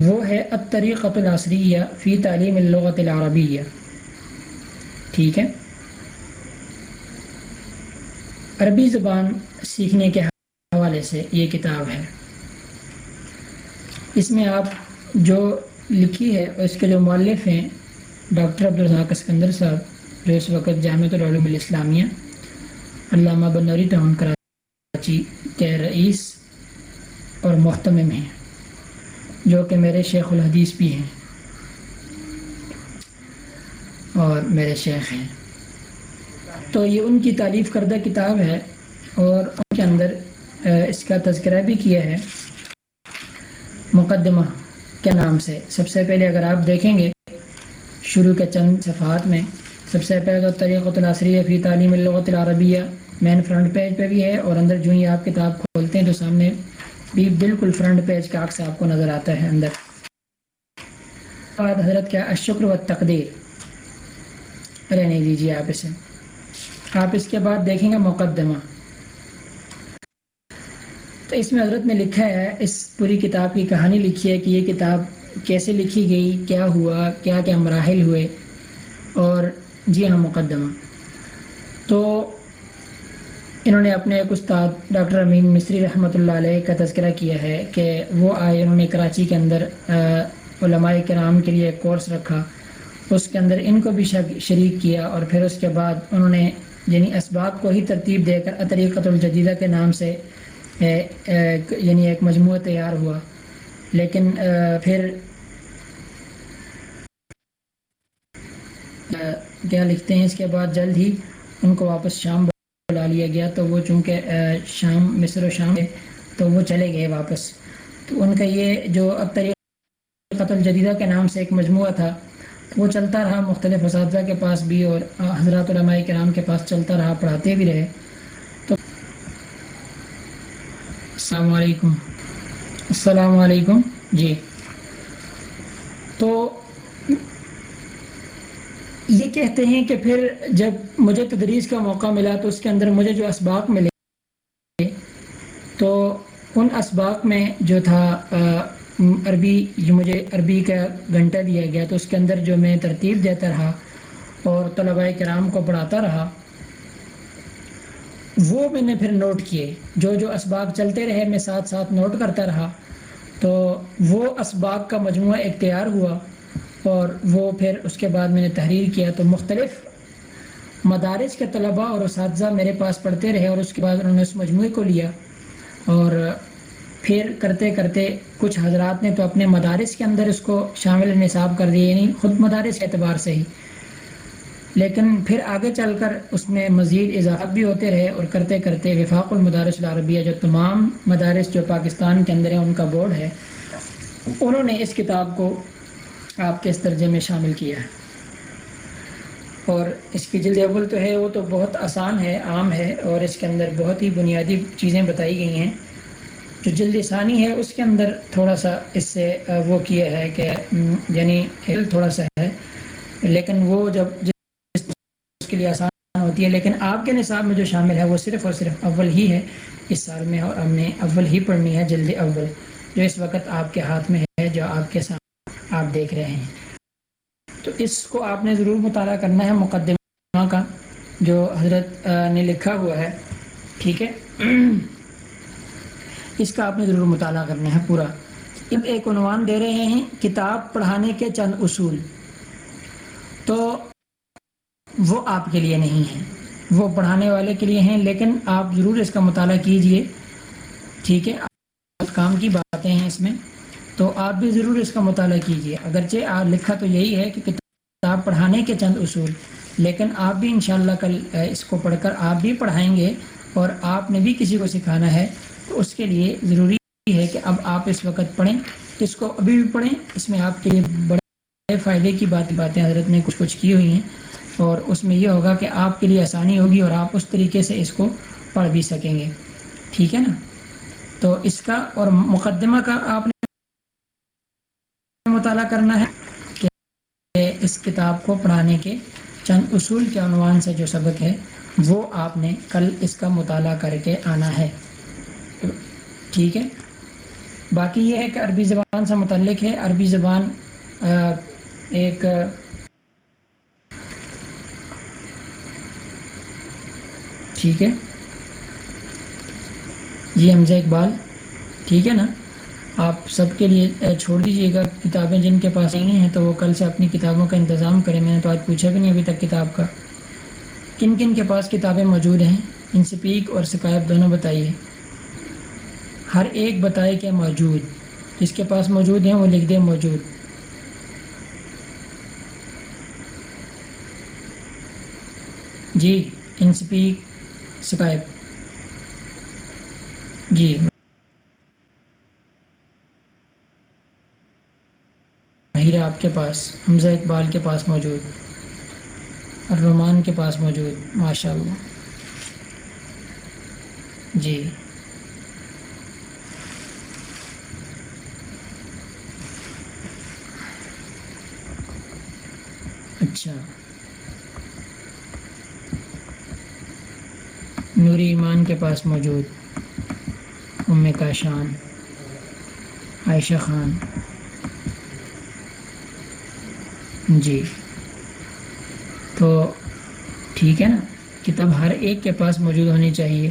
وہ ہے الطریقۃ العصریہ فی تعلیم اللغت العربیہ۔ ٹھیک ہے؟ عربی زبان سیکھنے کے حوالے سے یہ کتاب ہے۔ اس میں آپ جو لکھی ہے اور اس کے جو مؤلف ہیں، ڈاکٹر عبدالرزاق اسکندر صاحب، جو اس وقت جامعۃ العلوم الاسلامیہ، علامہ بنوری ٹاؤن، کراچی کے رئیس اور محتمم ہیں۔ جو کہ میرے شیخ الحدیث بھی ہیں اور میرے شیخ ہیں۔ تو یہ ان کی تعریف کردہ کتاب ہے اور ان کے اندر اس کا تذکرہ بھی کیا ہے۔ مقدمہ کے نام سے۔ سب سے پہلے اگر آپ دیکھیں گے شروع کے چند صفحات میں، سب سے پہلے تو طریقۃ العصری فی تعلیم اللغت العربیہ مین فرنٹ پیج پہ بھی ہے اور اندر جو ہی آپ کتاب کھولتے ہیں تو سامنے بھی بالکل فرنٹ پیج کا عکس آپ کو نظر آتا ہے اندر۔ بعد حضرت کیا اشکر و تقدیر رہنے دیجیے آپ اسے۔ آپ اس کے بعد دیکھیں گے مقدمہ۔ تو اس میں حضرت نے لکھا ہے، اس پوری کتاب کی کہانی لکھی ہے کہ یہ کتاب کیسے لکھی گئی، کیا ہوا، کیا کیا مراحل ہوئے۔ اور جی ہاں مقدمہ۔ تو انہوں نے اپنے ایک استاد ڈاکٹر امین مصری رحمۃ اللہ علیہ کا تذکرہ کیا ہے کہ وہ آئے، انہوں نے کراچی کے اندر علماء کرام کے لیے ایک کورس رکھا، اس کے اندر ان کو بھی شریک کیا اور پھر اس کے بعد انہوں نے یعنی اسباب کو ہی ترتیب دے کر اطریقت الجدیدہ کے نام سے یعنی ایک مجموعہ تیار ہوا۔ لیکن پھر کیا لکھتے ہیں اس کے بعد جلد ہی ان کو واپس شام بلا لیا گیا تو وہ چونکہ شام، مصر و شام، تو وہ چلے گئے واپس۔ تو ان کا یہ جو اب طریقۃ الجدیدہ کے نام سے ایک مجموعہ تھا، وہ چلتا رہا مختلف اساتذہ کے پاس بھی اور حضرات علماء کرام کے پاس چلتا رہا، پڑھاتے بھی رہے۔ تو السلام علیکم۔ السلام علیکم۔ جی۔ تو کہتے ہیں کہ پھر جب مجھے تدریس کا موقع ملا تو اس کے اندر مجھے جو اسباق ملے تو ان اسباق میں جو تھا عربی، جو مجھے عربی کا گھنٹہ دیا گیا تو اس کے اندر جو میں ترتیب دیتا رہا اور طلباء کرام کو پڑھاتا رہا، وہ میں نے پھر نوٹ کیے۔ جو جو اسباق چلتے رہے، میں ساتھ ساتھ نوٹ کرتا رہا۔ تو وہ اسباق کا مجموعہ اختیار ہوا۔ اور وہ پھر اس کے بعد میں نے تحریر کیا تو مختلف مدارس کے طلباء اور اساتذہ میرے پاس پڑھتے رہے اور اس کے بعد انہوں نے اس مجموعے کو لیا اور پھر کرتے کرتے کچھ حضرات نے تو اپنے مدارس کے اندر اس کو شامل نصاب کر دیا یعنی خود مدارس اعتبار سے ہی۔ لیکن پھر آگے چل کر اس میں مزید اضافات بھی ہوتے رہے اور کرتے کرتے وفاق المدارس العربیہ جو تمام مدارس جو پاکستان کے اندر ہیں، ان کا بورڈ ہے، انہوں نے اس کتاب کو آپ کے اس درجے میں شامل کیا ہے۔ اور اس کی جلد اول تو ہے، وہ تو بہت آسان ہے، عام ہے، اور اس کے اندر بہت ہی بنیادی چیزیں بتائی گئی ہیں۔ جو جلد ثانی ہے، اس کے اندر تھوڑا سا اس سے وہ کیا ہے کہ یعنی تھوڑا سا ہے۔ لیکن وہ جب اس کے لیے آسان ہوتی ہے، لیکن آپ کے نصاب میں جو شامل ہے، وہ صرف اور صرف اول ہی ہے۔ اس سال میں اور ہم نے اول ہی پڑھنی ہے، جلد اول۔ جو اس وقت آپ کے ہاتھ میں ہے، جو آپ کے سامنے آپ دیکھ رہے ہیں۔ تو اس کو آپ نے ضرور مطالعہ کرنا ہے مقدمہ کا، جو حضرت نے لکھا ہوا ہے۔ ٹھیک ہے؟ اس کا آپ نے ضرور مطالعہ کرنا ہے پورا۔ اب ایک عنوان دے رہے ہیں، کتاب پڑھانے کے چند اصول۔ تو وہ آپ کے لیے نہیں ہیں۔ وہ پڑھانے والے کے لیے ہیں، لیکن آپ ضرور اس کا مطالعہ کیجیے۔ ٹھیک ہے؟ کام کی باتیں ہیں اس میں۔ تو آپ بھی ضرور اس کا مطالعہ کیجیے۔ اگرچہ آپ لکھا تو یہی ہے کہ کتاب پڑھانے کے چند اصول، لیکن آپ بھی انشاءاللہ کل اس کو پڑھ کر آپ بھی پڑھائیں گے اور آپ نے بھی کسی کو سکھانا ہے، تو اس کے لیے ضروری ہے کہ اب آپ اس وقت پڑھیں۔ اس کو ابھی بھی پڑھیں، اس میں آپ کے لیے بڑے فائدے کی بات، باتیں حضرت نے کچھ کچھ کی ہوئی ہیں۔ اور اس میں یہ ہوگا کہ آپ کے لیے آسانی ہوگی اور آپ اس طریقے سے اس کو پڑھ بھی سکیں گے۔ ٹھیک ہے نا؟ تو اس کا اور مقدمہ کا آپ نے مطالعہ کرنا ہے کہ اس کتاب کو پڑھانے کے چند اصول کے عنوان سے جو سبق ہے، وہ آپ نے کل اس کا مطالعہ کر کے آنا ہے۔ ٹھیک ہے؟ باقی یہ ہے کہ عربی زبان سے متعلق ہے۔ عربی زبان ایک، ٹھیک ہے؟ جی حمزہ اقبال، ٹھیک ہے نا؟ آپ سب کے لیے چھوڑ دیجیے گا، کتابیں جن کے پاس نہیں ہیں تو وہ کل سے اپنی کتابوں کا انتظام کریں۔ میں نے تو آج پوچھا بھی نہیں ابھی تک کتاب کا۔ کن کن کے پاس کتابیں موجود ہیں؟ ان سپیک اور سکائب دونوں بتائیے۔ ہر ایک بتائے کہ موجود۔ جس کے پاس موجود ہیں وہ لکھ دیں موجود۔ جی ان سپیک سکائب جی۔ کے پاس، حمزہ اقبال کے پاس موجود الرحمان کے پاس موجود ماشاء اللہ جی۔ اچھا۔ نوری ایمان کے پاس موجود، ام کاشان، عائشہ خان۔ جی۔ تو ٹھیک ہے نا؟ کتاب ہر ایک کے پاس موجود ہونی چاہیے۔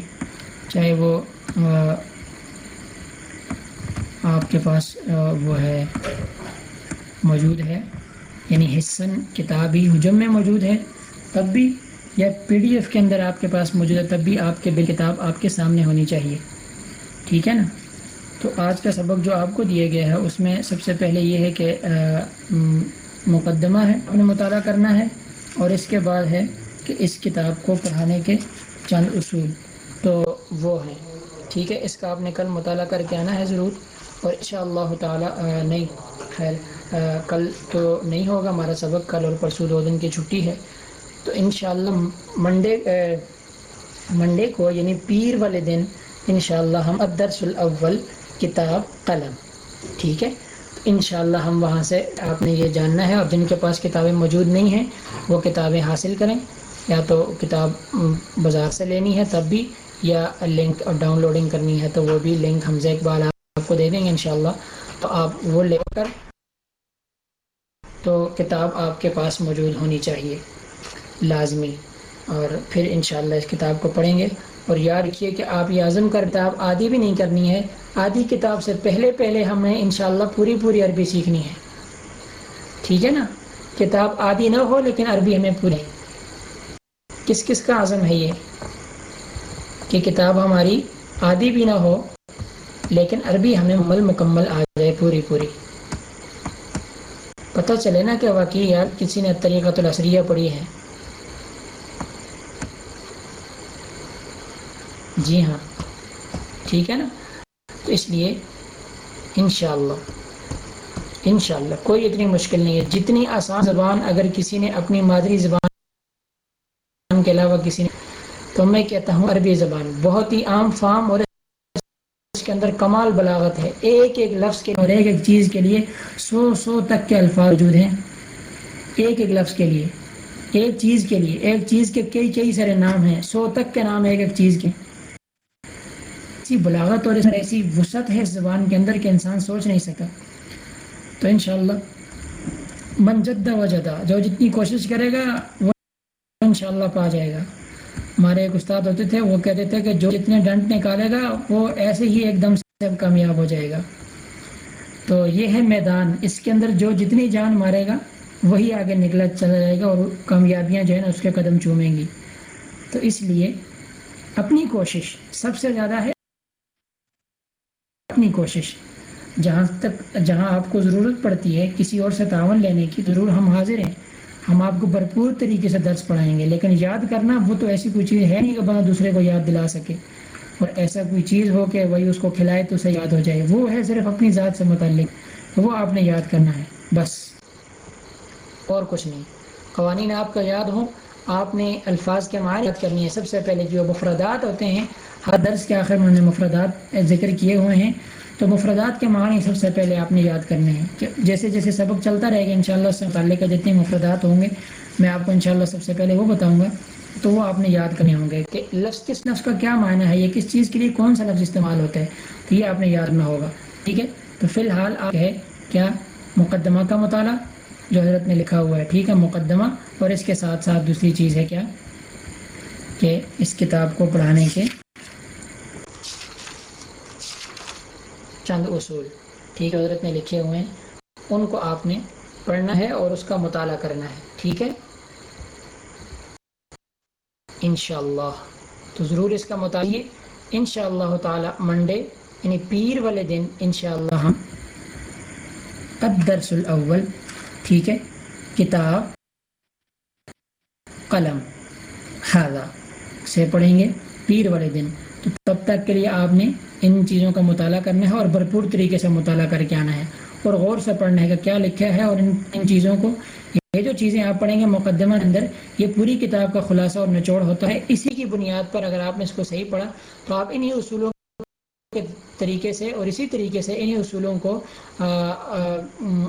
چاہے وہ آپ کے پاس وہ ہے، موجود ہے۔ یعنی حصن، کتاب ہی حجم میں موجود ہے۔ تب بھی، یا پی ڈی ایف کے اندر آپ کے پاس موجود ہے، تب بھی آپ کے بل کتاب آپ کے سامنے ہونی چاہیے۔ ٹھیک ہے نا؟ تو آج کا سبق جو آپ کو دیا گیا ہے اس میں سب سے پہلے یہ ہے کہ مقدمہ ہے، انہیں مطالعہ کرنا ہے اور اس کے بعد ہے کہ اس کتاب کو پڑھانے کے چند اصول۔ تو وہ ہیں ٹھیک ہے، اس کا آپ نے کل مطالعہ کر کے آنا ہے ضرور اور ان شاء اللہ تعالیٰ نہیں، خیر کل تو نہیں ہوگا ہمارا سبق، کل اور پرسوں دو دن کی چھٹی ہے۔ تو انشاءاللہ منڈے منڈے کو یعنی پیر والے دن، انشاءاللہ ہم الدرس الاول کتاب قلم۔ ٹھیک ہے؟ انشاءاللہ ہم وہاں سے آپ نے یہ جاننا ہے اور جن کے پاس کتابیں موجود نہیں ہیں، وہ کتابیں حاصل کریں۔ یا تو کتاب بازار سے لینی ہے تب بھی، یا لنک ڈاؤن لوڈنگ کرنی ہے تو وہ بھی لنک حمزہ اقبال آپ کو دے دیں گے انشاءاللہ۔ تو آپ وہ لے کر تو کتاب آپ کے پاس موجود ہونی چاہیے، لازمی۔ اور پھر انشاءاللہ اس کتاب کو پڑھیں گے۔ اور یاد رکھیے کہ آپ یہ عزم کر کتاب آدھی بھی نہیں کرنی ہے۔ آدھی کتاب سے پہلے پہلے ہمیں انشاءاللہ پوری پوری عربی سیکھنی ہے۔ ٹھیک ہے نا؟ کتاب آدھی نہ ہو لیکن عربی ہمیں پوری۔ کس کس کا عزم ہے یہ؟ کہ کتاب ہماری آدھی بھی نہ ہو لیکن عربی ہمیں مل مکمل آ جائے پوری پوری۔ پتہ چلے نا کہ واقعی یار کسی نے طریقہ تو پڑھی ہے۔ جی ہاں۔ ٹھیک ہے نا؟ تو اس لیے انشاءاللہ انشاءاللہ کوئی اتنی مشکل نہیں ہے۔ جتنی آسان زبان اگر کسی نے اپنی مادری زبان کے علاوہ کسی نے، تو میں کہتا ہوں عربی زبان۔ بہت ہی عام، فام اور اس کے اندر کمال بلاغت ہے۔ ایک ایک لفظ کے اور ایک ایک چیز کے لیے سو سو تک کے الفاظ موجود ہیں۔ ایک ایک لفظ کے لیے، ایک چیز کے لیے، ایک چیز کے کئی کئی سارے نام ہیں۔ سو تک کے نام ایک ایک چیز کے۔ ایسی بلاغت اور ایسی وسعت ہے اس زبان کے اندر کہ انسان سوچ نہیں سکتا۔ تو انشاءاللہ من جدہ و جدہ جو جتنی کوشش کرے گا، وہ انشاءاللہ پا جائے گا۔ ہمارے ایک استاد ہوتے تھے، وہ کہتے تھے کہ جو جتنے ڈنٹ نکالے گا، وہ ایسے ہی ایک دم سے کامیاب ہو جائے گا۔ تو یہ ہے میدان۔ اس کے اندر جو جتنی جان مارے گا، وہی آگے نکلا چلا جائے گا اور کامیابیاں جو ہیں نا، اس کے قدم چومیں گی۔ تو اس لیے اپنی کوشش سب سے زیادہ ہے اپنی کوشش۔ جہاں تک، جہاں آپ کو ضرورت پڑتی ہے کسی اور سے تعاون لینے کی ضرور ہم حاضر ہیں۔ ہم آپ کو بھرپور طریقے سے درس پڑھائیں گے، لیکن یاد کرنا، وہ تو ایسی کوئی چیز ہے نہیں کہ بندہ دوسرے کو یاد دلا سکے۔ اور ایسا کوئی چیز ہو کہ وہی اس کو کھلائے تو اسے یاد ہو جائے۔ وہ ہے صرف اپنی ذات سے متعلق، وہ آپ نے یاد کرنا ہے، بس۔ اور کچھ نہیں۔ قوانین آپ کا یاد ہوں۔ آپ نے الفاظ کے معنی یاد کرنی ہے۔ سب سے پہلے جو مفردات ہوتے ہیں، ہر درس کے آخر میں نے مفردات ذکر کیے ہوئے ہیں۔ تو مفردات کے معنی سب سے پہلے آپ نے یاد کرنے ہیں کہ جیسے جیسے سبق چلتا رہے گا، انشاءاللہ اس سے متعلق جتنے مفردات ہوں گے، میں آپ کو انشاءاللہ سب سے پہلے وہ بتاؤں گا۔ تو وہ آپ نے یاد کرنے ہوں گے کہ لفظ کس لفظ کا کیا معنی ہے، یہ کس چیز کے لیے کون سا لفظ استعمال ہوتا ہے، تو یہ آپ نے یاد نہ ہوگا۔ ٹھیک ہے؟ تو فی الحال آپ ہے کیا مقدمہ کا مطالعہ؟ جو حضرت نے لکھا ہوا ہے، ٹھیک ہے، مقدمہ۔ اور اس کے ساتھ ساتھ دوسری چیز ہے کیا؟ کہ اس کتاب کو پڑھانے کے چند اصول۔ ٹھیک ہے، حضرت نے لکھے ہوئے ہیں۔ ان کو آپ نے پڑھنا ہے اور اس کا مطالعہ کرنا ہے۔ ٹھیک ہے؟ انشاءاللہ۔ تو ضرور اس کا مطالعہ انشاءاللہ تعالی منڈے یعنی پیر والے دن انشاءاللہ ہم۔ الدرس الاول۔ ٹھیک ہے؟ کتاب، قلم حاضہ سے پڑھیں گے پیر والے دن۔ تو تب تک کے لیے آپ نے ان چیزوں کا مطالعہ کرنا ہے اور بھرپور طریقے سے مطالعہ کر کے آنا ہے۔ اور غور سے پڑھنا ہے کہ کیا لکھا ہے اور ان ان چیزوں کو۔ یہ جو چیزیں آپ پڑھیں گے مقدمہ اندر، یہ پوری کتاب کا خلاصہ اور نچوڑ ہوتا ہے۔ اسی کی بنیاد پر اگر آپ نے اس کو صحیح پڑھا، تو آپ انہی اصولوں کے طریقے سے اور اسی طریقے سے انہی اصولوں کو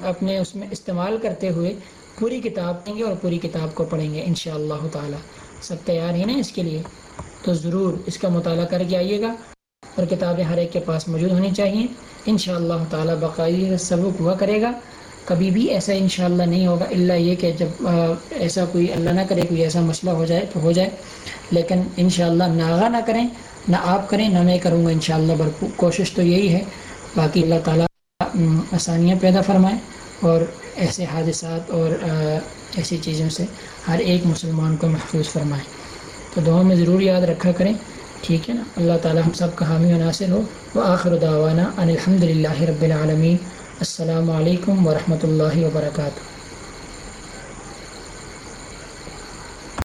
اپنے اس میں استعمال کرتے ہوئے پوری کتاب پڑھیں گے اور پوری کتاب کو پڑھیں گے انشاءاللہ تعالی اللہ تعالیٰ۔ سب تیار ہیں نا اس کے لیے؟ تو ضرور اس کا مطالعہ کر کے آئیے گا اور کتابیں ہر ایک کے پاس موجود ہونی چاہیے۔ انشاءاللہ تعالی اللہ تعالیٰ سبق ہوا کرے گا۔ کبھی بھی ایسا انشاءاللہ نہیں ہوگا اللہ یہ کہ جب ایسا کوئی اللہ نہ کرے، کوئی ایسا مسئلہ ہو جائے تو ہو جائے۔ لیکن انشاءاللہ ناغا نہ کریں۔ نہ آپ کریں نہ میں کروں گا انشاءاللہ شاء کوشش تو یہی ہے۔ باقی اللہ تعالیٰ آسانیاں پیدا فرمائیں اور ایسے حادثات اور ایسی چیزوں سے ہر ایک مسلمان کو محفوظ فرمائیں تو دعاؤں میں ضرور یاد رکھا کریں۔ ٹھیک ہے نا؟ اللہ تعالیٰ ہم سب کا حامی و ناصر ہو۔ وہ آخر دعوانا ان الحمد للہ رب العالمین۔ السلام علیکم ورحمۃ اللہ وبرکاتہ۔